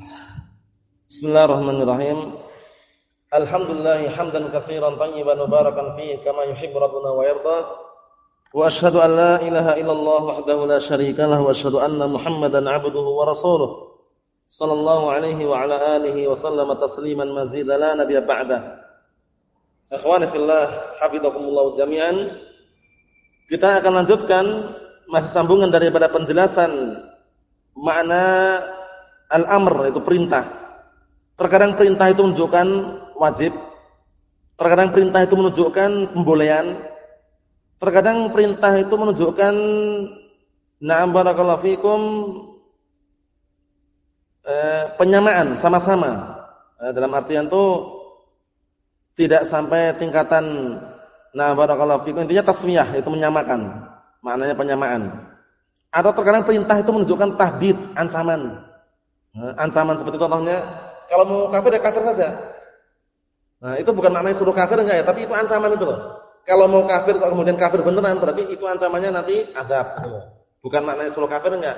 Bismillahirrahmanirrahim. Alhamdulillah hamdan katsiran tayyiban mubarakan fihi kama yuhibbu rabbuna wa yarda. Wa asyhadu an la ilaha illallah wahdahu la syarika lahu wa asyhadu anna Muhammadan 'abduhu wa rasuluh. Sallallahu alaihi wa ala alihi wa sallama tasliman mazida la nabiyya ba'da. Ikhwani fillah, hafizakumullah jami'an. Kita akan lanjutkan masih sambungan daripada penjelasan makna al-amr itu perintah Terkadang perintah itu menunjukkan wajib. Terkadang perintah itu menunjukkan pembolehan. Terkadang perintah itu menunjukkan na'am barakallahu fikum eh, penyamaan sama-sama. Eh, dalam artian itu tidak sampai tingkatan na'am barakallahu fikum intinya tasmiyah itu menyamakan. Maknanya penyamaan. Atau terkadang perintah itu menunjukkan tahdid, ancaman. Eh, ancaman seperti contohnya kalau mau kafir ya kafir saja. Nah, itu bukan maknanya suruh kafir enggak ya, tapi itu ancaman itu loh. Kalau mau kafir kok kemudian kafir beneran berarti itu ancamannya nanti adab Bukan maknanya suruh kafir enggak.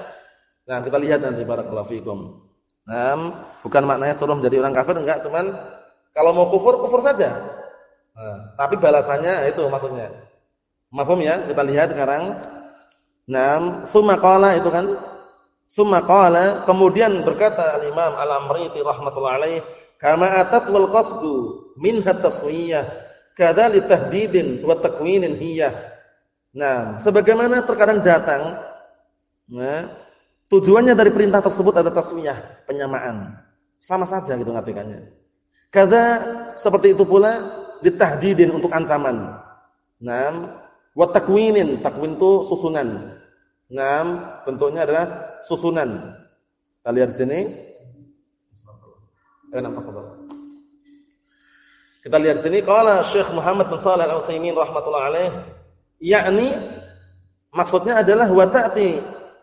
Nah, kita lihat nanti barakallahu fikum. Nah, bukan maknanya suruh menjadi orang kafir enggak, cuman kalau mau kufur kufur saja. Nah, tapi balasannya itu maksudnya. Mafhum ya? Kita lihat sekarang. Nah, summa qala itu kan Summa qala kemudian berkata al-Imam Al-Amriti rahimatullah alaih, kama atat wal qasdu minha taswiyah kada li tahdidin wa takwinin hiya. Nah, sebagaimana terkadang datang nah, tujuannya dari perintah tersebut ada taswiyah, penyamaan. Sama saja gitu ngartikannya. Kada seperti itu pula ditahdidin untuk ancaman. Nah, wa takwinin, takwin itu susunan. Nah, bentuknya adalah susunan. Kita lihat di sini. Kita lihat di sini qala Syekh Muhammad bin Shalih Al-Utsaimin rahimatullah alaih, yakni maksudnya adalah wa ta'ti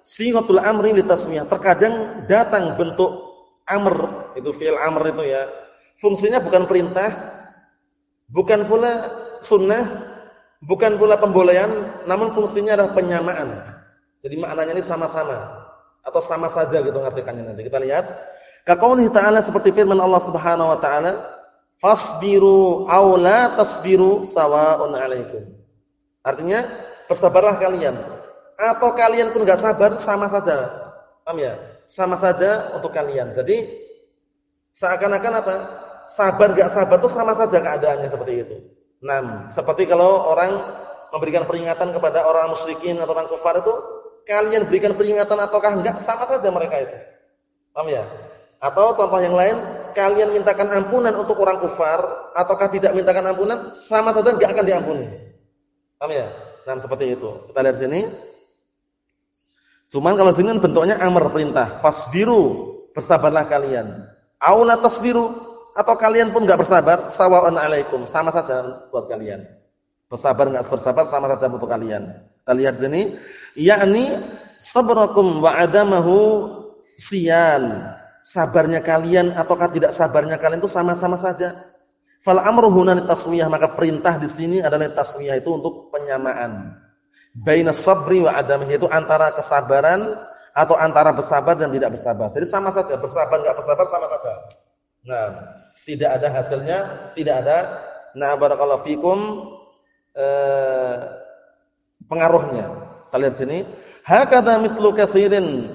sighatul amri litasmiyah. Terkadang datang bentuk amr, itu fi'il amr itu ya. Fungsinya bukan perintah, bukan pula sunnah, bukan pula pembolehan, namun fungsinya adalah penyamaan. Jadi maknanya ini sama-sama atau sama saja gitu ngartikannya nanti. Kita lihat. Kaqaulih ta'ala seperti firman Allah Subhanahu wa taala, "Fasbiru aw la tasbiru sawa'un 'alaikum." Artinya, bersabarlah kalian atau kalian pun enggak sabar sama saja. Paham ya? Sama saja untuk kalian. Jadi seakan-akan apa? Sabar enggak sabar itu sama saja keadaannya seperti itu. Nah, seperti kalau orang memberikan peringatan kepada orang musyrikin atau orang kafir itu kalian berikan peringatan ataukah enggak sama saja mereka itu. Paham ya? Atau contoh yang lain, kalian mintakan ampunan untuk orang kufar ataukah tidak mintakan ampunan sama saja enggak akan diampuni. Paham ya? Nah, seperti itu. Kita lihat sini. Cuman kalau sini bentuknya amr perintah, fasbiru, bersabarlah kalian. Aula tasbiru atau kalian pun enggak bersabar, sawa'un alaikum, sama saja buat kalian. Bersabar enggak bersabar sama saja untuk kalian. Kita lihat sini, yakni sabrakum wa adamahu siyan. Sabarnya kalian ataukah tidak sabarnya kalian itu sama-sama saja. Fal amru huna taswiyah, maka perintah di sini adalah taswiyah itu untuk penyamaan. Baina sabri wa adamihi itu antara kesabaran atau antara bersabar dan tidak bersabar. Jadi sama saja, bersabar enggak bersabar sama saja. Nah, tidak ada hasilnya, tidak ada na barakallahu fikum eh, pengaruhnya. Kita lihat sini, hakadha mithlu katsirin,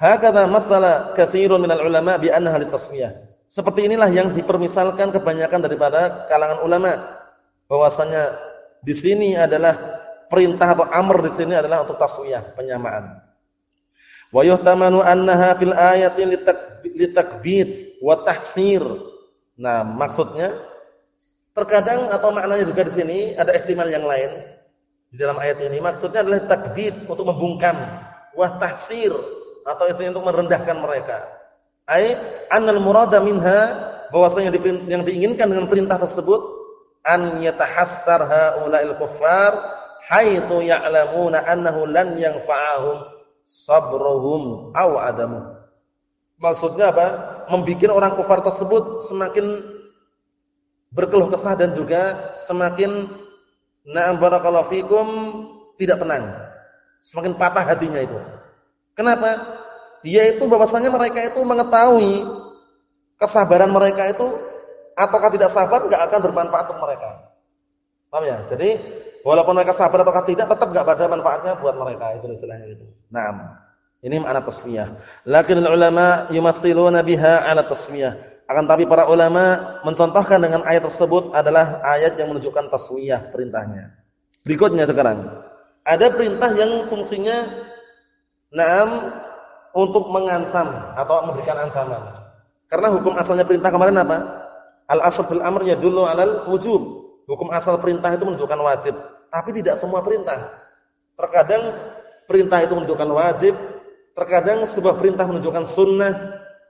hakadha masala katsirun minal ulama bi annaha litasmiyah. Seperti inilah yang dipermisalkan kebanyakan daripada kalangan ulama bahwasanya di sini adalah perintah atau amr di sini adalah untuk taswiyah, penyamaan. Wa yuhtamanu annaha fil ayati litakbit wa tahsir. Nah, maksudnya terkadang atau maknanya juga di sini ada ihtimal yang lain di dalam ayat ini maksudnya adalah takbid untuk membungkam wah tahsir atau istilah untuk merendahkan mereka. Ai annal murada minha bahwasanya yang diinginkan dengan perintah tersebut an yatahassar haula'il kuffar haitsu ya'lamuna annahu lan yanfa'ahum sabruhum aw adamu. Maksudnya apa? Membikin orang kafir tersebut semakin berkeluh kesah dan juga semakin Na'am barakallahu fikum tidak tenang. Semakin patah hatinya itu. Kenapa? Yaitu bahwasanya mereka itu mengetahui kesabaran mereka itu ataukah tidak sabar enggak akan bermanfaat untuk mereka. Paham ya? Jadi walaupun mereka sabar ataukah tidak tetap enggak ada manfaatnya buat mereka itu istilahnya itu. Naam. Ini makna tasmiyah. Lakin ulama yumassiluna biha 'ala tasmiyah. Akan tapi para ulama mencontohkan dengan ayat tersebut adalah ayat yang menunjukkan tasmiyah perintahnya. Berikutnya sekarang. Ada perintah yang fungsinya naam untuk mengansam atau memberikan ansaman. Karena hukum asalnya perintah kemarin apa? Al-asl fil amr yadullu 'alal wujub. Hukum asal perintah itu menunjukkan wajib, tapi tidak semua perintah. Terkadang perintah itu menunjukkan wajib, terkadang sebuah perintah menunjukkan sunnah,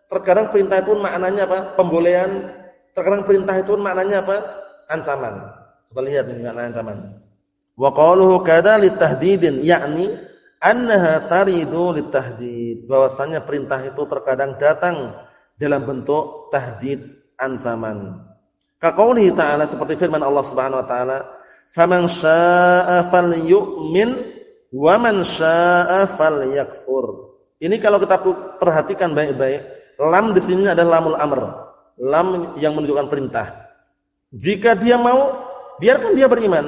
terkadang perintah itu maknanya apa? Pembolehan, terkadang perintah itu maknanya apa? Ancaman. Kita lihat ini makna ancaman. Wa kada litahdidin, yakni annaha taridu litahdid. Bahwasanya perintah itu terkadang datang dalam bentuk tahdid ancaman. Kaqouli ta'ala seperti firman Allah Subhanahu wa taala, "Faman syaa'a falyu'min wa man syaa'a falyakfur." Ini kalau kita perhatikan baik-baik, lam di sini adalah lamul amr. Lam yang menunjukkan perintah. Jika dia mau, biarkan dia beriman.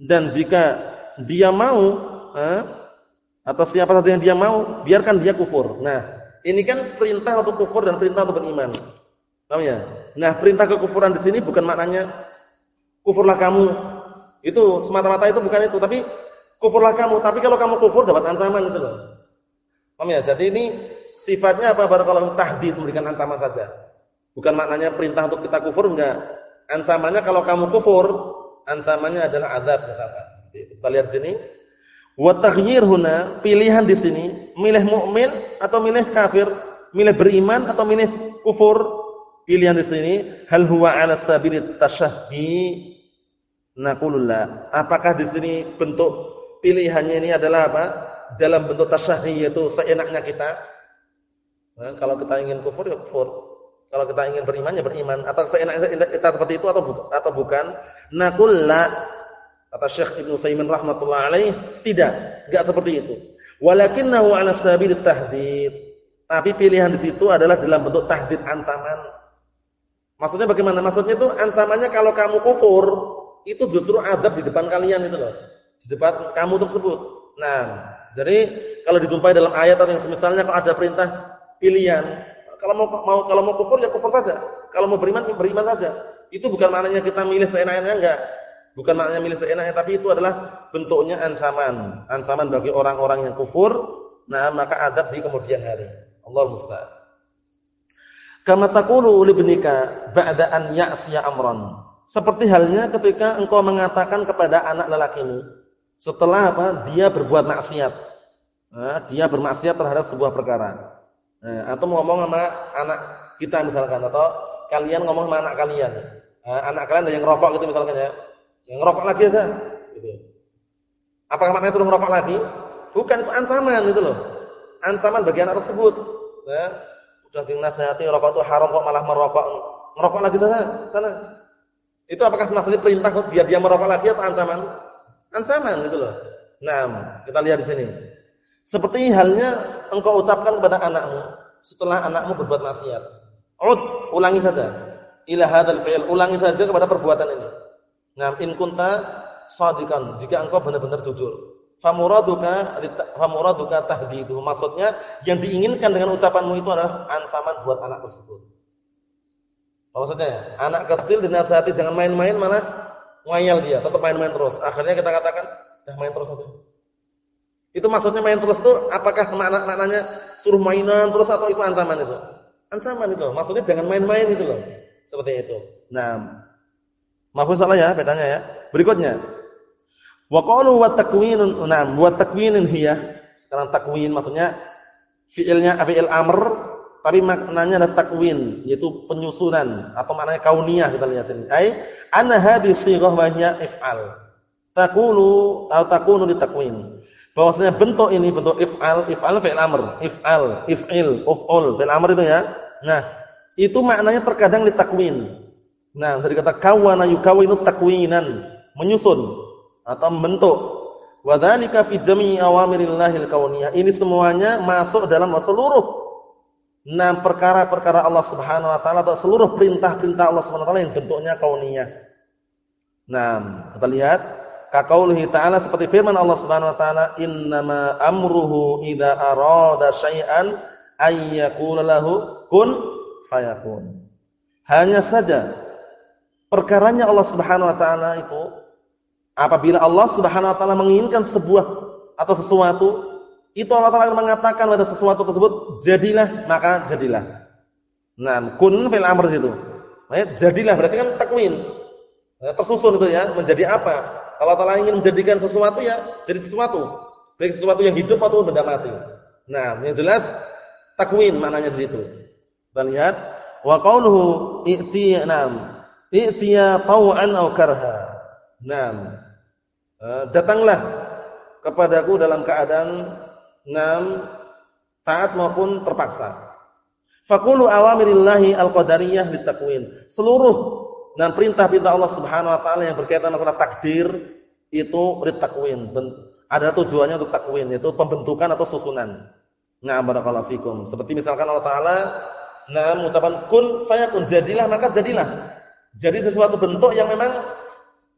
Dan jika dia mau, eh, atau siapa saja yang dia mau, biarkan dia kufur. Nah, ini kan perintah untuk kufur dan perintah untuk beriman. Paham ya? Nah, perintah kekufuran di sini bukan maknanya kufurlah kamu. Itu semata-mata itu bukan itu, tapi kufurlah kamu. Tapi kalau kamu kufur dapat ancaman itu loh. Paham ya? Jadi ini sifatnya apa? Barakallahu tahdid memberikan ancaman saja. Bukan maknanya perintah untuk kita kufur enggak. Ancamannya kalau kamu kufur, ancamannya adalah azab misalkan. Kita lihat sini. Wa taghyir huna, pilihan di sini, milih mukmin atau milih kafir, milih beriman atau milih kufur Pilihan di sini hal huwa 'ala sabilit tasyahhi naqulullah. Apakah di sini bentuk pilihannya ini adalah apa? Dalam bentuk tasyahhi yaitu seenaknya kita. Nah, kalau kita ingin kufur ya kufur. Kalau kita ingin beriman ya beriman atau seenaknya kita seperti itu atau bukan atau bukan? Naqul Kata Syekh Ibnu Saimin rahmatullah alaih, tidak, enggak seperti itu. Walakinnahu 'ala sabilit tahdid. Tapi pilihan di situ adalah dalam bentuk tahdid ancaman. Maksudnya bagaimana? Maksudnya itu ancamannya kalau kamu kufur, itu justru adab di depan kalian itu loh. Di depan kamu tersebut. Nah, jadi kalau dijumpai dalam ayat atau yang semisalnya kalau ada perintah pilihan, kalau mau mau kalau mau kufur ya kufur saja. Kalau mau beriman ya beriman saja. Itu bukan maknanya kita milih seenaknya enggak. Bukan maknanya milih seenaknya tapi itu adalah bentuknya ancaman. Ancaman bagi orang-orang yang kufur, nah maka adab di kemudian hari. Allah musta'an. Kama taqulu li ba'da an ya'siya amran. Seperti halnya ketika engkau mengatakan kepada anak lelakimu setelah apa? Dia berbuat maksiat. Nah, dia bermaksiat terhadap sebuah perkara. Nah, atau ngomong sama anak kita misalkan atau kalian ngomong sama anak kalian. Nah, anak kalian ada yang ngerokok gitu misalkan ya. Yang ngerokok lagi aja gitu. Apakah maknanya suruh ngerokok lagi? Bukan itu ancaman itu loh. Ancaman bagi anak tersebut. Nah, sudah dinasihati rokok itu haram kok malah merokok. Merokok lagi sana, sana. Itu apakah maksudnya perintah biar dia merokok lagi atau ancaman? Ancaman gitu loh. Nah, kita lihat di sini. Seperti halnya engkau ucapkan kepada anakmu setelah anakmu berbuat maksiat. Ud, ulangi saja. Ila hadzal fi'il, ulangi saja kepada perbuatan ini. Nah, in kunta shadiqan, jika engkau benar-benar jujur famuraduka famuraduka tahdidu. Maksudnya yang diinginkan dengan ucapanmu itu adalah ancaman buat anak tersebut. Maksudnya, anak kecil dinasihati jangan main-main malah ngayal dia, tetap main-main terus. Akhirnya kita katakan, "Dah main terus saja." Itu maksudnya main terus itu apakah makna maknanya suruh mainan terus atau itu ancaman itu? Ancaman itu. Maksudnya jangan main-main itu loh. Seperti itu. Nah, maaf salah ya bedanya ya. Berikutnya, Wa qalu wa takwinun, nah, wa takwinin hiya. Sekarang takwin maksudnya fiilnya fiil amr tapi maknanya adalah takwin yaitu penyusunan atau maknanya kauniyah kita lihat sini. Ai anna hadhihi sighah wa hiya if'al. Taqulu atau takunu takwin. Bahwasanya bentuk ini bentuk if'al, if'al fi'il amr, if'al, if'il, uf'ul, fi'il amr itu ya. Nah, itu maknanya terkadang takwin. Nah, dari kata kawana yukawinu takwinan, menyusun atau membentuk. Wadzalika fi jami'i awamirillahil kauniyah. Ini semuanya masuk dalam seluruh Nah, perkara-perkara Allah Subhanahu wa taala atau seluruh perintah-perintah Allah Subhanahu wa taala yang bentuknya kauniyah. Nah, kita lihat kaqaulihi ta'ala seperti firman Allah Subhanahu wa taala, "Innama amruhu idza arada syai'an ay yaqula lahu kun fayakun." Hanya saja perkaranya Allah Subhanahu wa taala itu apabila Allah Subhanahu wa taala menginginkan sebuah atau sesuatu itu Allah Taala mengatakan pada sesuatu tersebut jadilah maka jadilah. Nah, kun fil amr itu. Jadilah berarti kan takwin. Tersusun itu ya, menjadi apa? Kalau Allah Taala ingin menjadikan sesuatu ya jadi sesuatu. Baik sesuatu yang hidup atau benda mati. Nah, yang jelas takwin maknanya di situ. Kita lihat wa qauluhu i'tiya nam i'tiya taw'an aw karha. Naam. Eh, datanglah kepadaku dalam keadaan Nam taat maupun terpaksa. Fakulu awamirillahi al-qadariyah litakwin. Seluruh dan perintah-perintah Allah Subhanahu wa taala yang berkaitan masalah takdir itu litakwin. Ada tujuannya untuk takwin, yaitu pembentukan atau susunan. Nah, barakallahu fikum. Seperti misalkan Allah taala nah mengucapkan kun fayakun, jadilah maka jadilah. Jadi sesuatu bentuk yang memang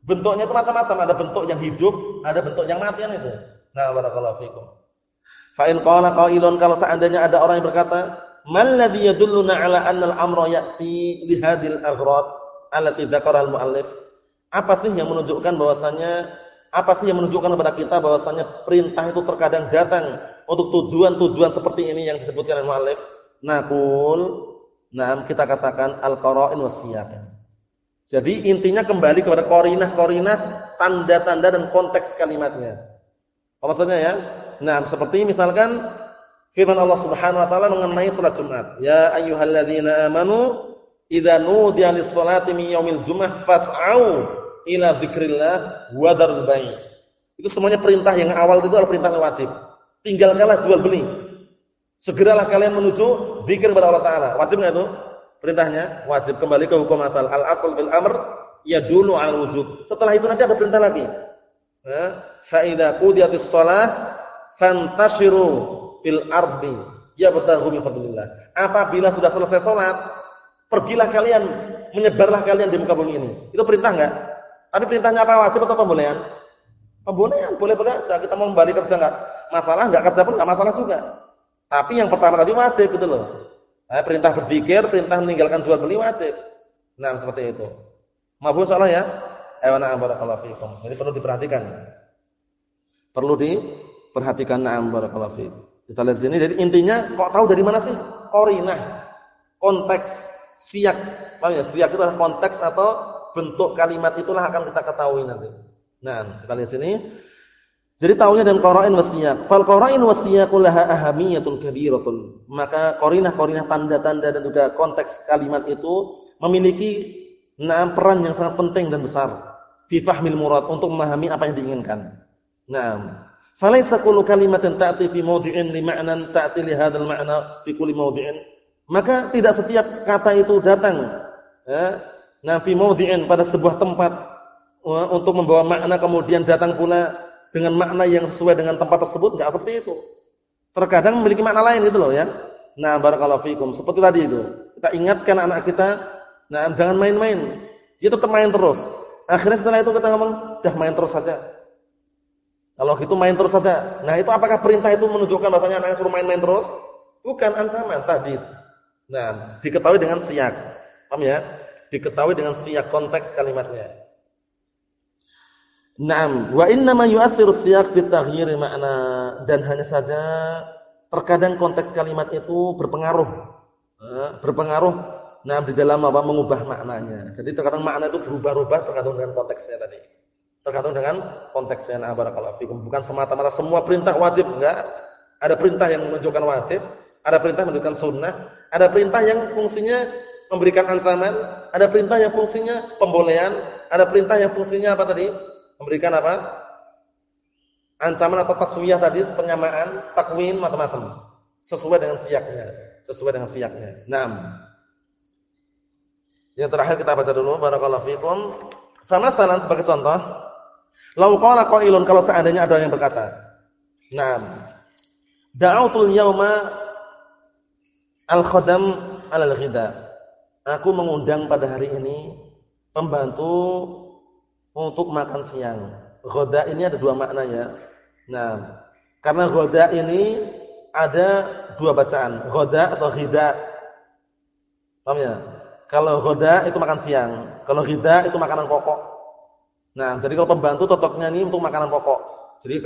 bentuknya itu macam-macam, ada bentuk yang hidup, ada bentuk yang mati itu. Nah, barakallahu fikum. Fa in qala kalau seandainya ada orang yang berkata, "Man ladzi yadulluna 'ala anna al-amra ya'ti li hadhil aghrad allati dzakara al-muallif?" Apa sih yang menunjukkan bahwasanya apa sih yang menunjukkan kepada kita bahwasanya perintah itu terkadang datang untuk tujuan-tujuan seperti ini yang disebutkan oleh muallif? Naqul, nah kita katakan al-qara'in wasiyaq. Jadi intinya kembali kepada korinah-korinah, tanda-tanda dan konteks kalimatnya. Apa maksudnya ya? Nah, seperti misalkan firman Allah Subhanahu wa taala mengenai salat Jumat. Ya ayyuhalladzina amanu idza nudiya lis-salati min yaumil jumu'ah fas'au ila dzikrillah wa dzarul bai'. Itu semuanya perintah yang awal itu adalah perintah yang wajib. Tinggalkanlah jual beli. Segeralah kalian menuju zikir kepada Allah taala. Wajib enggak itu? Perintahnya wajib kembali ke hukum asal. Al asal bil amr ya dulu al wujub. Setelah itu nanti ada perintah lagi. Fa idza qudiyatis shalah fantashiru fil ardi yabtaghu min fadlillah. Apabila sudah selesai salat, pergilah kalian, menyebarlah kalian di muka bumi ini. Itu perintah enggak? Tapi perintahnya apa wajib atau pembolehan? Pembolehan, boleh-boleh aja kita mau kembali kerja enggak? Masalah enggak kerja pun enggak masalah juga. Tapi yang pertama tadi wajib gitu loh. Nah, perintah berpikir, perintah meninggalkan jual beli wajib. Nah, seperti itu. Mafhum salah ya? Na'am barakallahu fikum. Jadi perlu diperhatikan. Perlu di Perhatikan na'am barakallahu fiik. Kita lihat sini jadi intinya kok tahu dari mana sih? Qarinah. Konteks siyak. Paham ya? Siyak itu adalah konteks atau bentuk kalimat itulah akan kita ketahui nanti. Nah, kita lihat sini. Jadi tahunya dan qara'in wasiyak. Fal qara'in wasiyaqu laha ahamiyatun kabiratun. Maka qarinah-qarinah tanda-tanda dan juga konteks kalimat itu memiliki nah peran yang sangat penting dan besar fi fahmil murad untuk memahami apa yang diinginkan. Nah, Falaisa kullu kalimatin ta'ti fi mawdi'in li ma'nan ta'ti li hadzal ma'na fi kulli. Maka tidak setiap kata itu datang ya, nah fi pada sebuah tempat ya, untuk membawa makna kemudian datang pula dengan makna yang sesuai dengan tempat tersebut enggak seperti itu. Terkadang memiliki makna lain gitu loh ya. Nah, barakallahu fikum. Seperti tadi itu. Kita ingatkan anak kita, nah jangan main-main. Dia tetap main terus. Akhirnya setelah itu kita ngomong, "Dah main terus saja." Kalau gitu main terus saja. Nah, itu apakah perintah itu menunjukkan bahasanya anaknya suruh main-main terus? Bukan ancaman, tahdid. Nah, diketahui dengan siyak. Paham ya? Diketahui dengan siyak konteks kalimatnya. Naam, wa inna ma yu'athiru siyak fi taghyiri makna dan hanya saja terkadang konteks kalimat itu berpengaruh. berpengaruh nah di dalam apa mengubah maknanya. Jadi terkadang makna itu berubah-ubah tergantung dengan konteksnya tadi. Tergantung dengan konteksnya. Nah, barakallahu fikum. Bukan semata-mata semua perintah wajib, enggak. Ada perintah yang menunjukkan wajib, ada perintah menunjukkan sunnah, ada perintah yang fungsinya memberikan ancaman, ada perintah yang fungsinya pembolehan, ada perintah yang fungsinya apa tadi? Memberikan apa? Ancaman atau taswiyah tadi, penyamaan, takwin, macam-macam. Sesuai dengan siaknya, sesuai dengan siaknya. Naam. Yang terakhir kita baca dulu barakallahu fikum. Sama salan sebagai contoh, Lau qailun kalau seandainya ada yang berkata, "Naam. Da'autul yauma Al-khadam al-ghida. Aku mengundang pada hari ini pembantu untuk makan siang. Ghoda ini ada dua maknanya. Nah, karena ghoda ini ada dua bacaan, ghoda atau ghida. Paham ya? Kalau ghoda itu makan siang, kalau ghida itu makanan pokok. Nah, jadi kalau pembantu cocoknya ini untuk makanan pokok. Jadi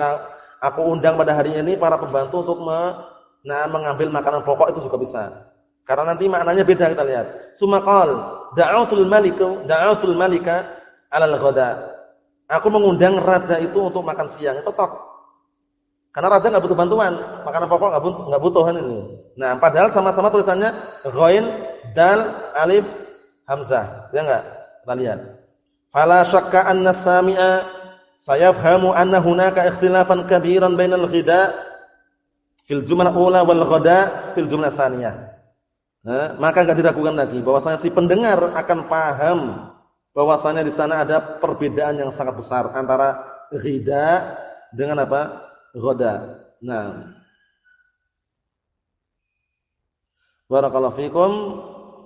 aku undang pada hari ini para pembantu untuk me, nah, mengambil makanan pokok itu juga bisa. Karena nanti maknanya beda kita lihat. Sumakal da'utul maliku da'utul malika 'alal ghada. Aku mengundang raja itu untuk makan siang. Cocok. Karena raja enggak butuh bantuan, makanan pokok enggak butuh enggak butuh kan itu. Nah, padahal sama-sama tulisannya ghain dal alif hamzah. Ya enggak? Kita lihat. Fala syakka anna sami'a sayafhamu anna hunaka ikhtilafan kabiran bainal ghida fil jumlah ula wal ghada fil jumlah tsaniyah maka enggak diragukan lagi bahwasanya si pendengar akan paham bahwasanya di sana ada perbedaan yang sangat besar antara ghida dengan apa? ghada. Nah. Barakallahu fikum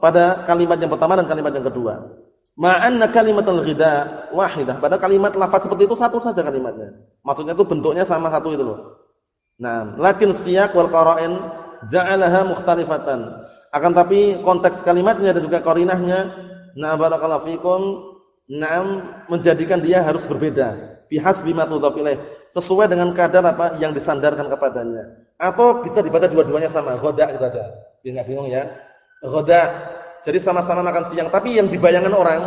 pada kalimat yang pertama dan kalimat yang kedua. Ma'anna kalimatul ghida wahidah. Pada kalimat lafaz seperti itu satu saja kalimatnya. Maksudnya itu bentuknya sama satu itu loh. Nah, lakin siyak wal qara'in ja'alaha mukhtalifatan. Akan tapi konteks kalimatnya dan juga korinahnya, nah barakallahu fikum, nah menjadikan dia harus berbeda. Bihasbi ma tudhaf sesuai dengan kadar apa yang disandarkan kepadanya. Atau bisa dibaca dua-duanya sama, ghoda gitu aja. Biar enggak bingung ya. Ghoda. Jadi sama-sama makan siang, tapi yang dibayangkan orang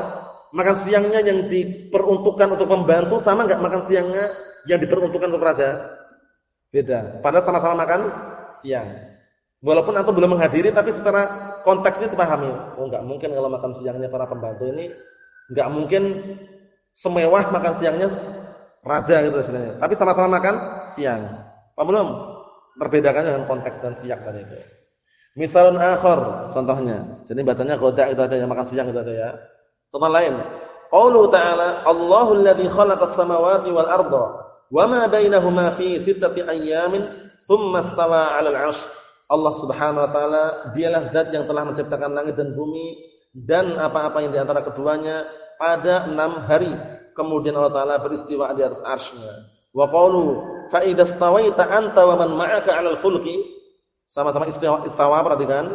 makan siangnya yang diperuntukkan untuk pembantu sama enggak makan siangnya yang diperuntukkan untuk raja? Beda. Padahal sama-sama makan siang. Walaupun antum belum menghadiri tapi secara konteksnya dipahami. Oh enggak mungkin kalau makan siangnya para pembantu ini enggak mungkin semewah makan siangnya raja gitu istilahnya. Tapi sama-sama makan siang. Paham belum? Terbedakan dengan konteks dan siang tadi itu. Misalun akhar contohnya. Jadi bacanya ghoda itu aja yang makan siang itu aja ya. Contoh lain. Qaulu ta'ala Allahul ladzi khalaqas samawati wal arda wa ma bainahuma fi sittati ayyamin thumma istawa 'alal Allah Subhanahu wa taala dialah zat yang telah menciptakan langit dan bumi dan apa-apa yang di antara keduanya pada enam hari. Kemudian Allah taala beristiwa di atas arsy-Nya. Wa qalu fa idza stawaita anta wa man ma'aka sama-sama istiwa, istawa perhatikan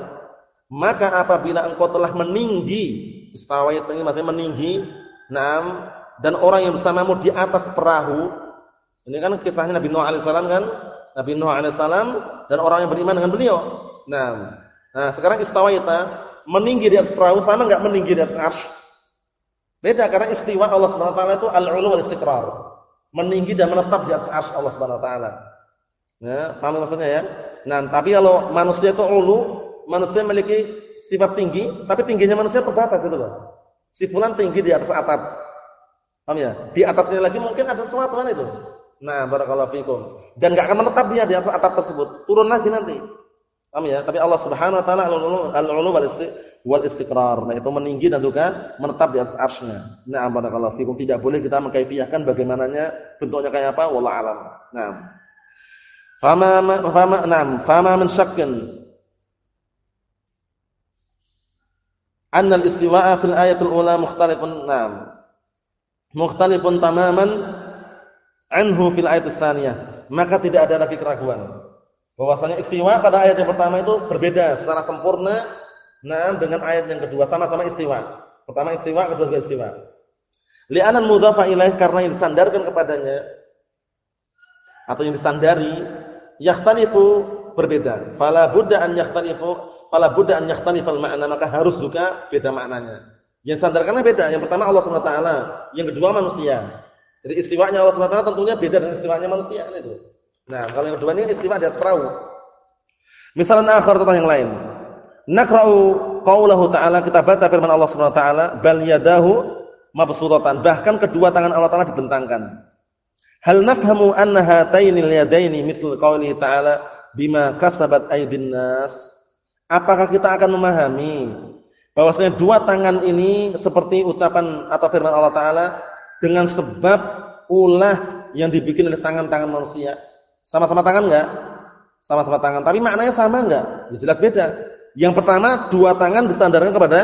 maka apabila engkau telah meninggi istawa ini maksudnya meninggi enam dan orang yang bersamamu di atas perahu ini kan kisahnya Nabi Nuh salam kan Nabi Nuh alaihissalam dan orang yang beriman dengan beliau. Nah, nah sekarang istawaita meninggi di atas perahu sama enggak meninggi di atas arsy? Beda karena istiwa Allah Subhanahu wa taala itu al-'ulu wal istiqrar. Meninggi dan menetap di atas arsy Allah Subhanahu wa taala. Ya, paham maksudnya ya? Nah, tapi kalau manusia itu ulu, manusia memiliki sifat tinggi, tapi tingginya manusia terbatas itu loh. Si fulan tinggi di atas atap. Paham ya? Di atasnya lagi mungkin ada sesuatu kan itu. Nah, barakallahu fikum. Dan enggak akan menetap dia di atas atap tersebut. Turun lagi nanti. Paham ya? Tapi Allah Subhanahu wa taala al-ulu wal istiqrar. Nah, itu meninggi dan juga menetap di atas arsy-Nya. Nah, barakallahu fikum. Tidak boleh kita mengkaifiahkan bagaimananya bentuknya kayak apa wallahu alam. Nah. Fama fama nam fama min syakkin anna al-istiwa'a fil ayatul ula mukhtalifun nam. Mukhtalifun tamaman anhu fil ayat tsaniyah, maka tidak ada lagi keraguan. Bahwasanya istiwa pada ayat yang pertama itu berbeda secara sempurna nah dengan ayat yang kedua sama-sama istiwa. Pertama istiwa, kedua juga istiwa. Li'anan mudhafa ilaih karena yang disandarkan kepadanya atau yang disandari yakhtalifu berbeda. Fala budda an yakhtalifu, fala budda an yakhtalifal ma'na, maka harus juga beda maknanya. Yang sandarkannya beda. Yang pertama Allah taala, yang kedua manusia. Jadi istiwanya Allah SWT tentunya beda dengan istiwanya manusia kan itu. Nah, kalau yang kedua ini istiwa di atas perahu. Misalnya akhir tentang yang lain. Nakra'u qaulahu ta'ala kita baca firman Allah Subhanahu wa taala bal yadahu mabsutatan bahkan kedua tangan Allah taala dibentangkan. Hal nafhamu anna hataini al-yadaini misl qaulihi ta'ala bima kasabat aydin nas? Apakah kita akan memahami bahwasanya dua tangan ini seperti ucapan atau firman Allah taala dengan sebab ulah yang dibikin oleh tangan-tangan manusia. Sama-sama tangan enggak? Sama-sama tangan, tapi maknanya sama enggak? Ya jelas beda. Yang pertama, dua tangan disandarkan kepada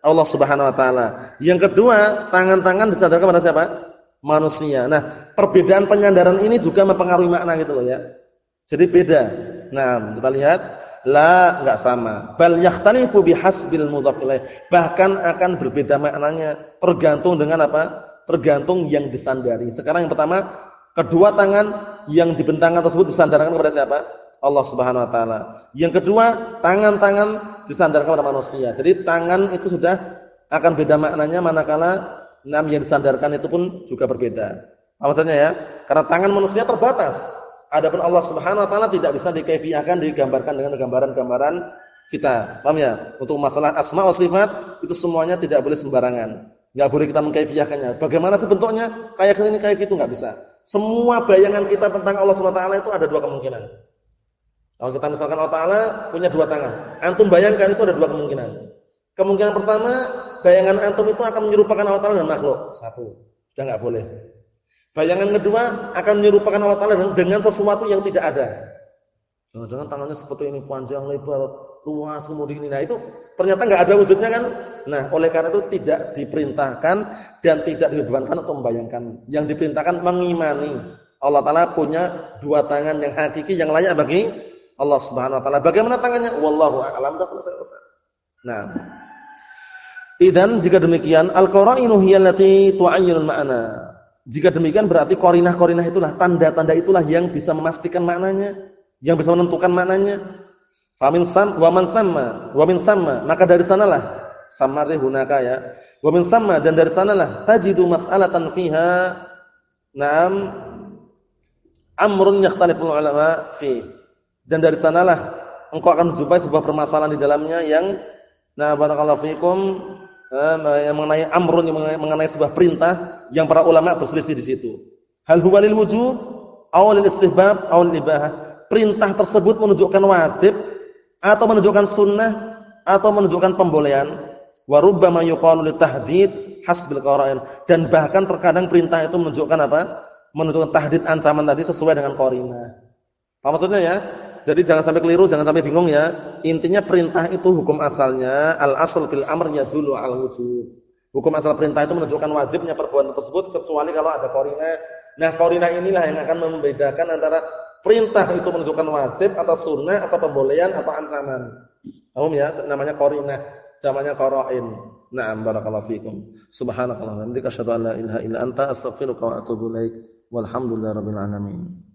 Allah Subhanahu wa taala. Yang kedua, tangan-tangan disandarkan kepada siapa? Manusia. Nah, perbedaan penyandaran ini juga mempengaruhi makna gitu loh ya. Jadi beda. Nah, kita lihat la enggak sama. Bal yakhtalifu bihasbil mudhaf ilaih. Bahkan akan berbeda maknanya tergantung dengan apa? Tergantung yang disandari. Sekarang yang pertama, kedua tangan yang dibentangkan tersebut disandarkan kepada siapa? Allah Subhanahu wa taala. Yang kedua, tangan-tangan disandarkan kepada manusia. Jadi tangan itu sudah akan beda maknanya manakala enam yang disandarkan itu pun juga berbeda. Maksudnya ya? Karena tangan manusia terbatas. Adapun Allah Subhanahu wa taala tidak bisa dikaifiahkan digambarkan dengan gambaran-gambaran kita. Paham ya? Untuk masalah asma wa sifat itu semuanya tidak boleh sembarangan. Enggak boleh kita mengkaifiahkannya. Bagaimana sebentuknya? Kayak ini kayak gitu enggak bisa. Semua bayangan kita tentang Allah taala itu ada dua kemungkinan. Kalau kita misalkan Allah Ta'ala punya dua tangan. Antum bayangkan itu ada dua kemungkinan. Kemungkinan pertama, bayangan antum itu akan menyerupakan Allah Ta'ala dengan makhluk. Satu. Sudah nggak boleh. Bayangan kedua akan menyerupakan Allah Ta'ala dengan sesuatu yang tidak ada. Jangan-jangan tangannya seperti ini, panjang, lebar, luas, kemudian ini. Nah itu ternyata nggak ada wujudnya kan. Nah oleh karena itu tidak diperintahkan dan tidak dibebankan untuk membayangkan. Yang diperintahkan mengimani. Allah Ta'ala punya dua tangan yang hakiki, yang layak bagi Allah Subhanahu wa taala. Bagaimana tangannya? Wallahu a'lam. Sudah selesai. Nah. Idan jika demikian al-qara'inu hiya allati tu'ayyinul ma'na. Jika demikian berarti korinah-korinah itulah tanda-tanda itulah yang bisa memastikan maknanya, yang bisa menentukan maknanya. Famin sam wa man samma wa min samma maka dari sanalah samari hunaka ya. Wa min samma dan dari sanalah tajidu mas'alatan fiha na'am amrun yakhtaliful ulama fi dan dari sanalah engkau akan menjumpai sebuah permasalahan di dalamnya yang nah barakallahu fikum eh, yang mengenai amrun yang mengenai sebuah perintah yang para ulama berselisih di situ. Hal huwa lil wujub aw lil istihbab aw lil ibahah? Perintah tersebut menunjukkan wajib atau menunjukkan sunnah atau menunjukkan pembolehan. Wa yuqalu litahdid hasbil qara'in. Dan bahkan terkadang perintah itu menunjukkan apa? Menunjukkan tahdid ancaman tadi sesuai dengan qarinah. Apa maksudnya ya? Jadi jangan sampai keliru, jangan sampai bingung ya. Intinya perintah itu hukum asalnya al asal fil amr dulu al wujud. Hukum asal perintah itu menunjukkan wajibnya perbuatan tersebut kecuali kalau ada korina. Nah, korina inilah yang akan membedakan antara perintah itu menunjukkan wajib atau sunnah atau pembolehan atau ancaman. Paham ya? Namanya korina, namanya qara'in. Na'am barakallahu fikum. Subhanakallahumma wa bihamdika asyhadu an la ilaha illa anta astaghfiruka wa atubu alamin.